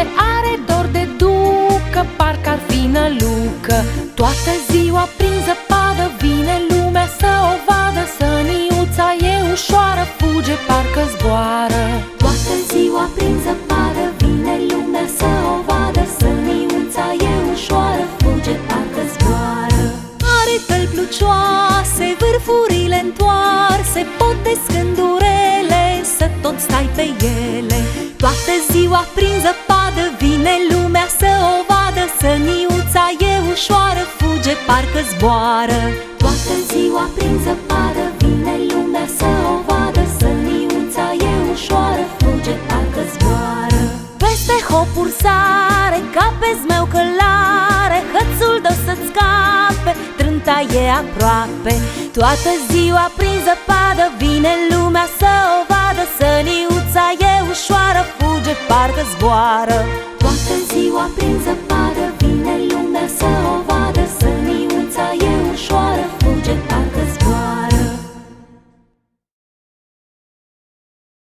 fuge Are dor de ducă, parcă ar fi nălucă. Toată ziua prin zăpadă Vine lumea să o vadă. Săniuța e ușoară Fuge, parcă zboară. Toată ziua prin zăpadă Vine lumea să o vadă. Săniuța e ușoară Fuge, parcă zboară. Are tălpi lucioase, vârfurile întoarse Potesc îndurele, să tot stai pe ele. Toată ziua prin zăpadă Vine lumea să o vadă. Săniuța e ușoară Fuge, parcă zboară. Toată ziua prin zăpadă Vine lumea să o vadă. Săniuța e ușoară Fuge, parcă zboară. Peste hopuri sare Ca pe zmeu călare. Hățul dă să-ți scape Trânta e aproape. Toată ziua prin zăpadă Vine lumea să o vadă parcă zboară. Toată ziua prin zăpadă